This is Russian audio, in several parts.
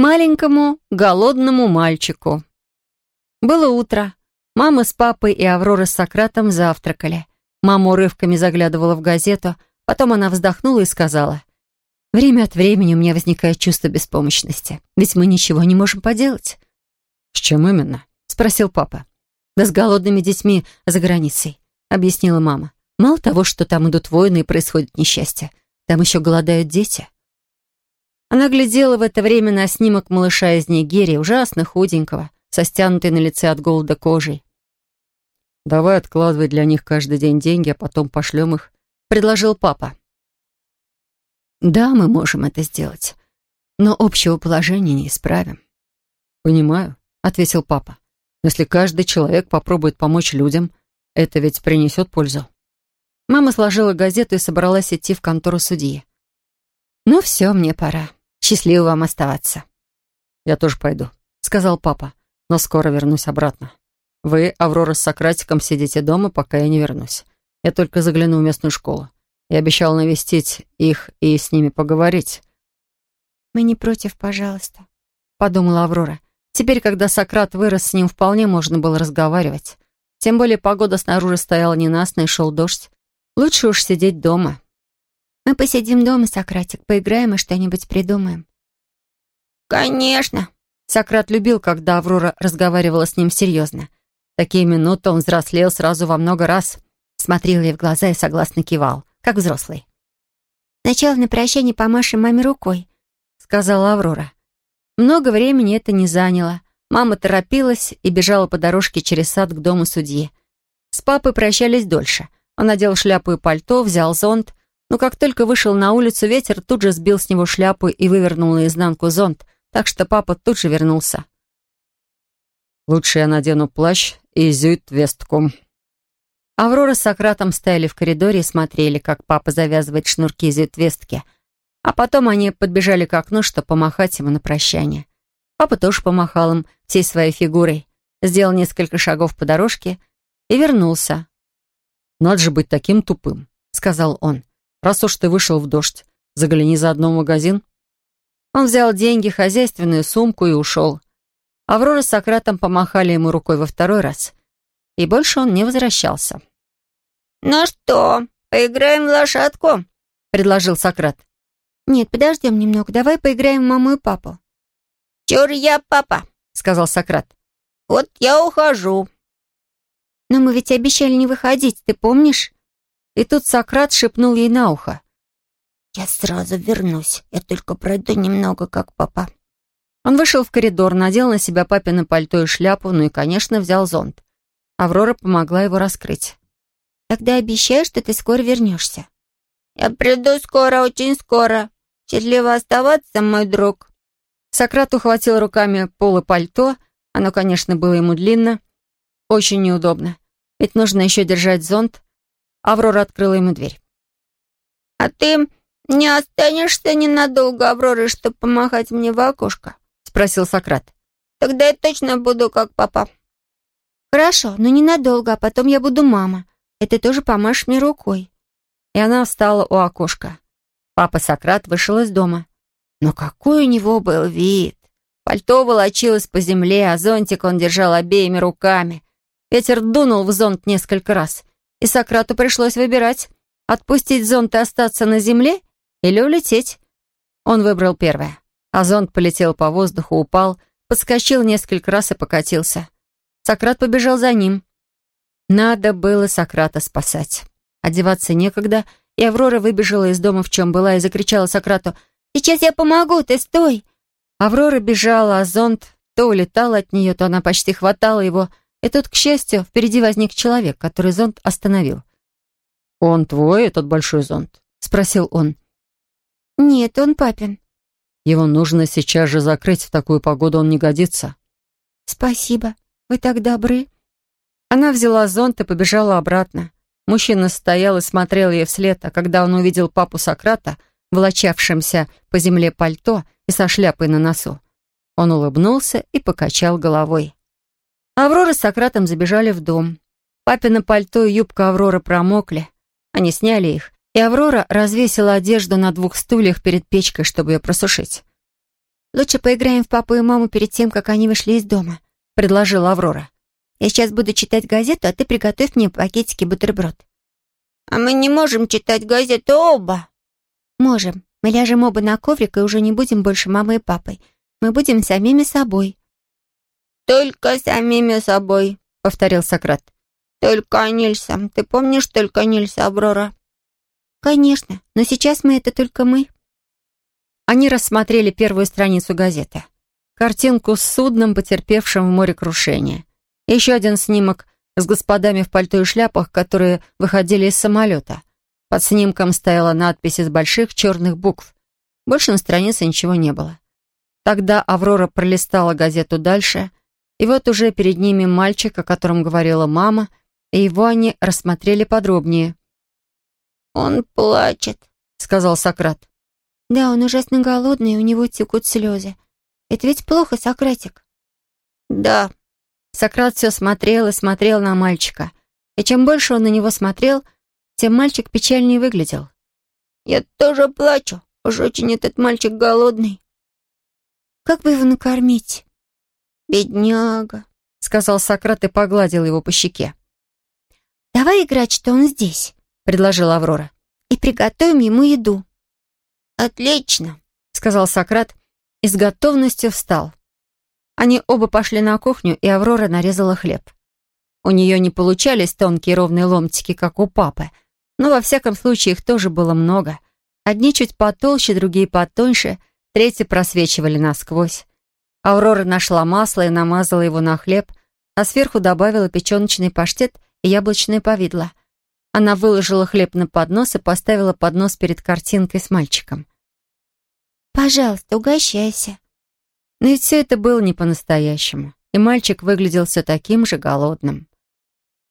маленькому голодному мальчику. Было утро. Мама с папой и Аврора с Сократом завтракали. Мама урывками заглядывала в газету, потом она вздохнула и сказала, «Время от времени у меня возникает чувство беспомощности, ведь мы ничего не можем поделать». «С чем именно?» — спросил папа. «Да с голодными детьми за границей», — объяснила мама. «Мало того, что там идут войны и происходит несчастье, там еще голодают дети». Она глядела в это время на снимок малыша из Нигерии, ужасно худенького, со стянутой на лице от голода кожей. «Давай откладывай для них каждый день деньги, а потом пошлем их», — предложил папа. «Да, мы можем это сделать, но общего положения не исправим». «Понимаю», — ответил папа. «Если каждый человек попробует помочь людям, это ведь принесет пользу». Мама сложила газету и собралась идти в контору судьи. «Ну все, мне пора. Счастливо вам оставаться». «Я тоже пойду», — сказал папа но скоро вернусь обратно. Вы, Аврора с Сократиком, сидите дома, пока я не вернусь. Я только загляну в местную школу. Я обещал навестить их и с ними поговорить». «Мы не против, пожалуйста», — подумала Аврора. Теперь, когда Сократ вырос, с ним вполне можно было разговаривать. Тем более погода снаружи стояла ненастная и шел дождь. Лучше уж сидеть дома. «Мы посидим дома, Сократик, поиграем и что-нибудь придумаем». «Конечно», Сократ любил, когда Аврора разговаривала с ним серьезно. такие минуты он взрослел сразу во много раз. Смотрел ей в глаза и согласно кивал, как взрослый. «Сначала на прощание помашем маме рукой», — сказала Аврора. Много времени это не заняло. Мама торопилась и бежала по дорожке через сад к дому судьи. С папой прощались дольше. Он надел шляпу и пальто, взял зонт, но как только вышел на улицу, ветер тут же сбил с него шляпу и вывернул наизнанку зонт, так что папа тут же вернулся. «Лучше я надену плащ и зюит вестку». Аврора с Сократом стояли в коридоре и смотрели, как папа завязывает шнурки зюит-вестки, а потом они подбежали к окну, чтобы помахать ему на прощание. Папа тоже помахал им всей своей фигурой, сделал несколько шагов по дорожке и вернулся. «Надо же быть таким тупым», — сказал он. «Раз уж ты вышел в дождь, загляни заодно в магазин, он взял деньги, хозяйственную сумку и ушел. Аврора с Сократом помахали ему рукой во второй раз. И больше он не возвращался. «Ну что, поиграем в лошадку?» — предложил Сократ. «Нет, подождем немного. Давай поиграем в маму и папу». «Чур я папа», — сказал Сократ. «Вот я ухожу». «Но мы ведь обещали не выходить, ты помнишь?» И тут Сократ шепнул ей на ухо. «Я сразу вернусь. Я только пройду немного, как папа». Он вышел в коридор, надел на себя папины пальто и шляпу, ну и, конечно, взял зонт. Аврора помогла его раскрыть. «Тогда обещаю, что ты скоро вернешься». «Я приду скоро, очень скоро. Счастливо оставаться, мой друг». Сократ ухватил руками полы пальто. Оно, конечно, было ему длинно. Очень неудобно. Ведь нужно еще держать зонт. Аврора открыла ему дверь. «А ты «Не останешься ненадолго, Аврора, чтобы помахать мне в окошко?» — спросил Сократ. «Тогда я точно буду как папа». «Хорошо, но ненадолго, а потом я буду мама. И ты тоже помашешь мне рукой». И она встала у окошка. Папа Сократ вышел из дома. Но какой у него был вид! Пальто волочилось по земле, а зонтик он держал обеими руками. Ветер дунул в зонт несколько раз, и Сократу пришлось выбирать, отпустить зонт и остаться на земле или улететь. Он выбрал первое. А зонт полетел по воздуху, упал, подскочил несколько раз и покатился. Сократ побежал за ним. Надо было Сократа спасать. Одеваться некогда, и Аврора выбежала из дома, в чем была, и закричала Сократу «Сейчас я помогу, ты стой!» Аврора бежала, а зонт то улетал от нее, то она почти хватала его, и тут, к счастью, впереди возник человек, который зонт остановил. «Он твой, этот большой зонт?» — спросил он. «Нет, он папин». «Его нужно сейчас же закрыть, в такую погоду он не годится». «Спасибо, вы так добры». Она взяла зонт и побежала обратно. Мужчина стоял и смотрел ей вслед, а когда он увидел папу Сократа, волочавшимся по земле пальто и со шляпой на носу, он улыбнулся и покачал головой. Аврора с Сократом забежали в дом. Папина пальто и юбка Авроры промокли. Они сняли их и Аврора развесила одежду на двух стульях перед печкой, чтобы ее просушить. лучше поиграем в папу и маму перед тем, как они вышли из дома», — предложила Аврора. «Я сейчас буду читать газету, а ты приготовь мне пакетики бутерброд». «А мы не можем читать газету оба». «Можем. Мы ляжем оба на коврик и уже не будем больше мамой и папой. Мы будем самими собой». «Только самими собой», — повторил Сократ. «Только Нильса. Ты помнишь только Нильса, Аврора?» «Конечно, но сейчас мы — это только мы». Они рассмотрели первую страницу газеты. Картинку с судном, потерпевшим в море крушение. Еще один снимок с господами в пальто и шляпах, которые выходили из самолета. Под снимком стояла надпись из больших черных букв. Больше на странице ничего не было. Тогда Аврора пролистала газету дальше, и вот уже перед ними мальчик, о котором говорила мама, и его они рассмотрели подробнее. «Он плачет», — сказал Сократ. «Да, он ужасно голодный, и у него текут слезы. Это ведь плохо, Сократик?» «Да». Сократ все смотрел и смотрел на мальчика. И чем больше он на него смотрел, тем мальчик печальнее выглядел. «Я тоже плачу. Уж очень этот мальчик голодный». «Как бы его накормить?» «Бедняга», — сказал Сократ и погладил его по щеке. «Давай играть, что он здесь», — предложила Аврора. «И приготовим ему еду». «Отлично», — сказал Сократ и с готовностью встал. Они оба пошли на кухню, и Аврора нарезала хлеб. У нее не получались тонкие ровные ломтики, как у папы, но во всяком случае их тоже было много. Одни чуть потолще, другие потоньше, третьи просвечивали насквозь. Аврора нашла масло и намазала его на хлеб, а сверху добавила печеночный паштет и яблочное повидло. Она выложила хлеб на поднос и поставила поднос перед картинкой с мальчиком. «Пожалуйста, угощайся». Но ведь все это было не по-настоящему, и мальчик выглядел все таким же голодным.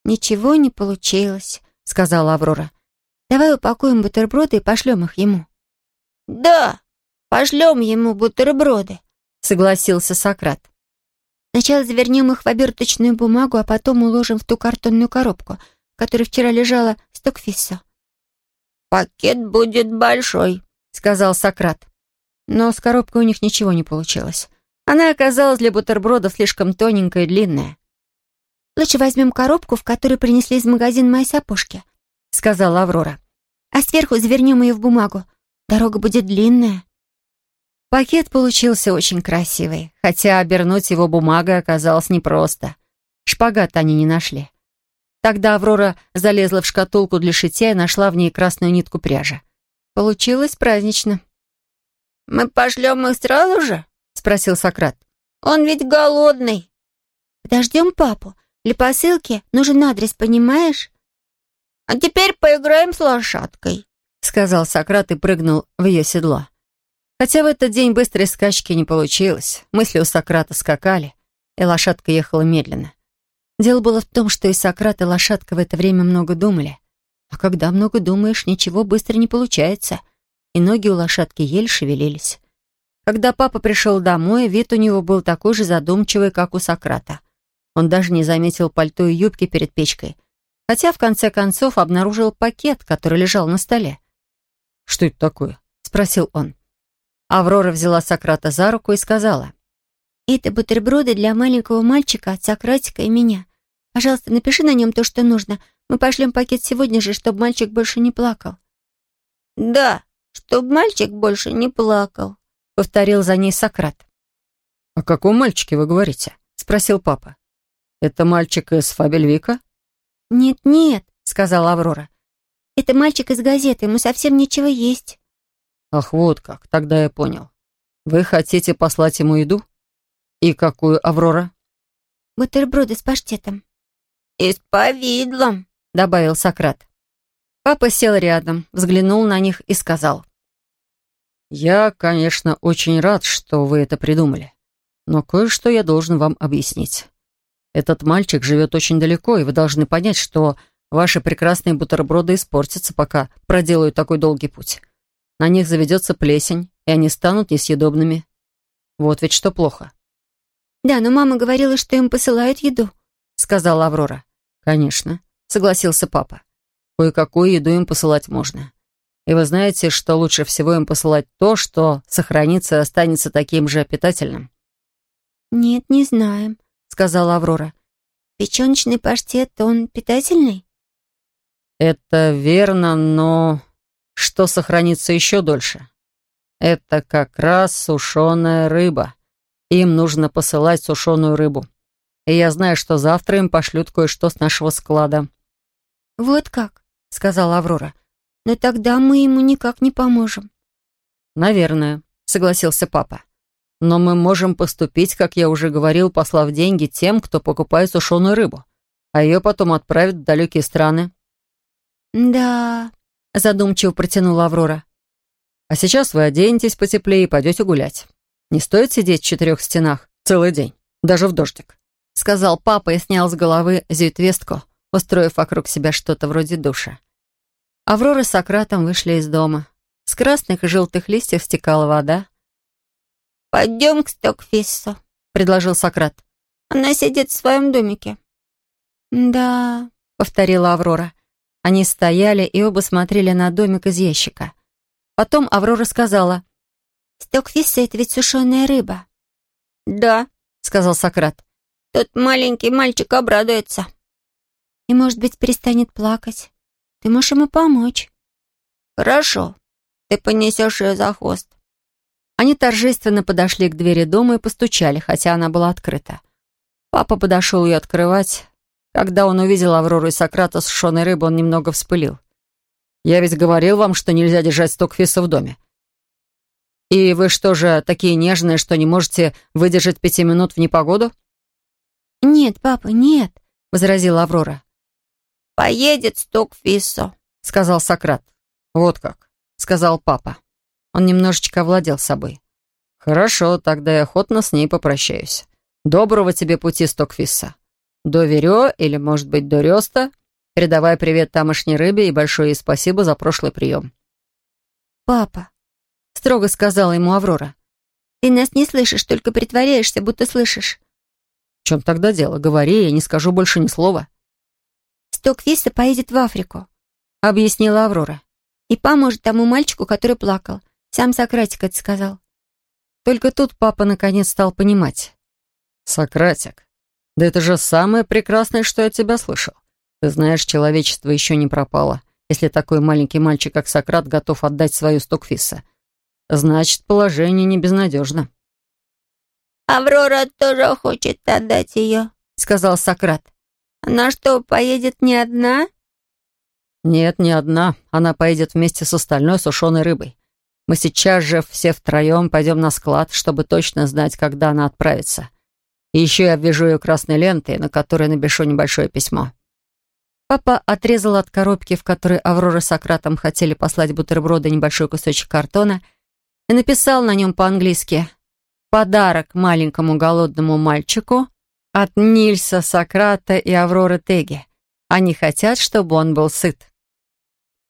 «Ничего не получилось», — сказала Аврора. «Давай упакуем бутерброды и пошлем их ему». «Да, пошлем ему бутерброды», — согласился Сократ. «Сначала завернем их в оберточную бумагу, а потом уложим в ту картонную коробку, которая вчера лежала в Стокфиссо». «Пакет будет большой», — сказал Сократ. Но с коробкой у них ничего не получилось. Она оказалась для бутербродов слишком тоненькая и длинная. «Лучше возьмем коробку, в которой принесли из магазина мои сапожки», — сказала Аврора. «А сверху завернем ее в бумагу. Дорога будет длинная». Пакет получился очень красивый, хотя обернуть его бумагой оказалось непросто. Шпагат они не нашли. Тогда Аврора залезла в шкатулку для шитья и нашла в ней красную нитку пряжи. Получилось празднично. «Мы пошлем их сразу же?» — спросил Сократ. «Он ведь голодный». «Подождем папу. Для посылки нужен адрес, понимаешь?» «А теперь поиграем с лошадкой», — сказал Сократ и прыгнул в ее седло. Хотя в этот день быстрой скачки не получилось. Мысли у Сократа скакали, и лошадка ехала медленно. Дело было в том, что и Сократ, и лошадка в это время много думали. А когда много думаешь, ничего быстро не получается и ноги у лошадки еле шевелились. Когда папа пришел домой, вид у него был такой же задумчивый, как у Сократа. Он даже не заметил пальто и юбки перед печкой, хотя в конце концов обнаружил пакет, который лежал на столе. «Что это такое?» — спросил он. Аврора взяла Сократа за руку и сказала. «Это бутерброды для маленького мальчика от Сократика и меня. Пожалуйста, напиши на нем то, что нужно. Мы пошлем пакет сегодня же, чтобы мальчик больше не плакал». «Да», «Чтоб мальчик больше не плакал», — повторил за ней Сократ. «О каком мальчике вы говорите?» — спросил папа. «Это мальчик из Фабельвика?» «Нет-нет», — сказала Аврора. «Это мальчик из газеты, ему совсем нечего есть». «Ах, вот как, тогда я понял. Вы хотите послать ему еду? И какую, Аврора?» «Бутерброды с паштетом». «И с повидлом», — добавил Сократ. Папа сел рядом, взглянул на них и сказал. «Я, конечно, очень рад, что вы это придумали, но кое-что я должен вам объяснить. Этот мальчик живет очень далеко, и вы должны понять, что ваши прекрасные бутерброды испортятся, пока проделают такой долгий путь. На них заведется плесень, и они станут несъедобными. Вот ведь что плохо». «Да, но мама говорила, что им посылают еду», — сказала Аврора. «Конечно», — согласился папа. Кое-какую еду им посылать можно. И вы знаете, что лучше всего им посылать то, что сохранится и останется таким же питательным? «Нет, не знаем», — сказала Аврора. «Печеночный паштет, он питательный?» «Это верно, но что сохранится еще дольше? Это как раз сушеная рыба. Им нужно посылать сушеную рыбу. И я знаю, что завтра им пошлют кое-что с нашего склада». «Вот как?» — сказала Аврора. «Но тогда мы ему никак не поможем». «Наверное», — согласился папа. «Но мы можем поступить, как я уже говорил, послав деньги тем, кто покупает сушеную рыбу, а ее потом отправят в далекие страны». «Да», — задумчиво протянула Аврора. «А сейчас вы оденетесь потеплее и пойдете гулять. Не стоит сидеть в четырех стенах целый день, даже в дождик», — сказал папа и снял с головы зюитвестку, устроив вокруг себя что-то вроде душа. Аврора с Сократом вышли из дома. С красных и желтых листьев стекала вода. «Пойдем к Стокфиссу», — предложил Сократ. «Она сидит в своем домике». «Да», — повторила Аврора. Они стояли и оба смотрели на домик из ящика. Потом Аврора сказала. «Стокфисса — это ведь сушеная рыба». «Да», — сказал Сократ. «Тот маленький мальчик обрадуется». «И, может быть, перестанет плакать». Ты можешь ему помочь». «Хорошо. Ты понесешь ее за хвост». Они торжественно подошли к двери дома и постучали, хотя она была открыта. Папа подошел ее открывать. Когда он увидел Аврору и Сократа с сушеной рыбой, он немного вспылил. «Я ведь говорил вам, что нельзя держать стокфиса в доме. И вы что же, такие нежные, что не можете выдержать пяти минут в непогоду?» «Нет, папа, нет», — возразила Аврора поедет Стокфиссо», — сказал Сократ. «Вот как», — сказал папа. Он немножечко овладел собой. «Хорошо, тогда я охотно с ней попрощаюсь. Доброго тебе пути, Стокфисса. До Верё или, может быть, до Рёста. Передавай привет тамошней рыбе и большое ей спасибо за прошлый прием». «Папа», — строго сказала ему Аврора, — «ты нас не слышишь, только притворяешься, будто слышишь». «В чем тогда дело? Говори, я не скажу больше ни слова». Стоквиса поедет в Африку», — объяснила Аврора. «И поможет тому мальчику, который плакал. Сам Сократик это сказал». Только тут папа наконец стал понимать. «Сократик, да это же самое прекрасное, что я от тебя слышал. Ты знаешь, человечество еще не пропало, если такой маленький мальчик, как Сократ, готов отдать свою Стокфиса. Значит, положение не безнадежно». «Аврора тоже хочет отдать ее», — сказал Сократ. Она что, поедет не одна? Нет, не одна. Она поедет вместе с остальной сушеной рыбой. Мы сейчас же все втроем пойдем на склад, чтобы точно знать, когда она отправится. И еще я обвяжу ее красной лентой, на которой напишу небольшое письмо. Папа отрезал от коробки, в которой Аврора с Сократом хотели послать бутерброды небольшой кусочек картона, и написал на нем по-английски «Подарок маленькому голодному мальчику от Нильса, Сократа и Авроры Теги. Они хотят, чтобы он был сыт.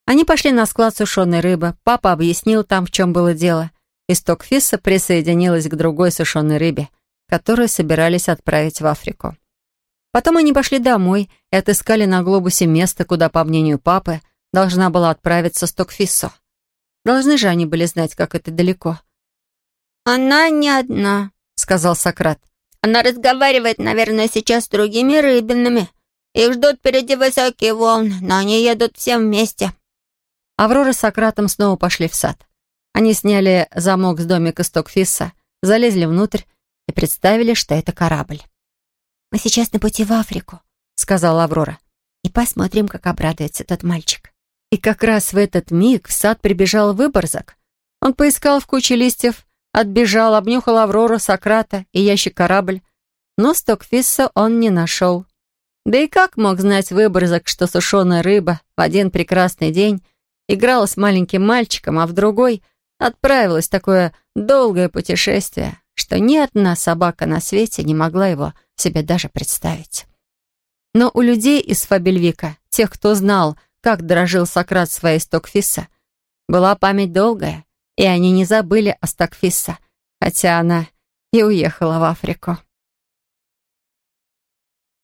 Они пошли на склад сушеной рыбы. Папа объяснил там, в чем было дело. И Стокфисса присоединилась к другой сушеной рыбе, которую собирались отправить в Африку. Потом они пошли домой и отыскали на глобусе место, куда, по мнению папы, должна была отправиться Стокфиссо. Должны же они были знать, как это далеко. «Она не одна», — сказал Сократ. Она разговаривает, наверное, сейчас с другими рыбинами. Их ждут впереди высокие волны, но они едут все вместе». Аврора с Сократом снова пошли в сад. Они сняли замок с домика Стокфисса, залезли внутрь и представили, что это корабль. «Мы сейчас на пути в Африку», — сказала Аврора. «И посмотрим, как обрадуется тот мальчик». И как раз в этот миг в сад прибежал выборзак. Он поискал в куче листьев Отбежал, обнюхал Аврору, Сократа и ящик-корабль. Но Стокфисса он не нашел. Да и как мог знать выборзак, что сушеная рыба в один прекрасный день играла с маленьким мальчиком, а в другой отправилась в такое долгое путешествие, что ни одна собака на свете не могла его себе даже представить. Но у людей из Фабельвика, тех, кто знал, как дорожил Сократ своей Стокфисса, была память долгая, и они не забыли о Стокфисса, хотя она и уехала в Африку.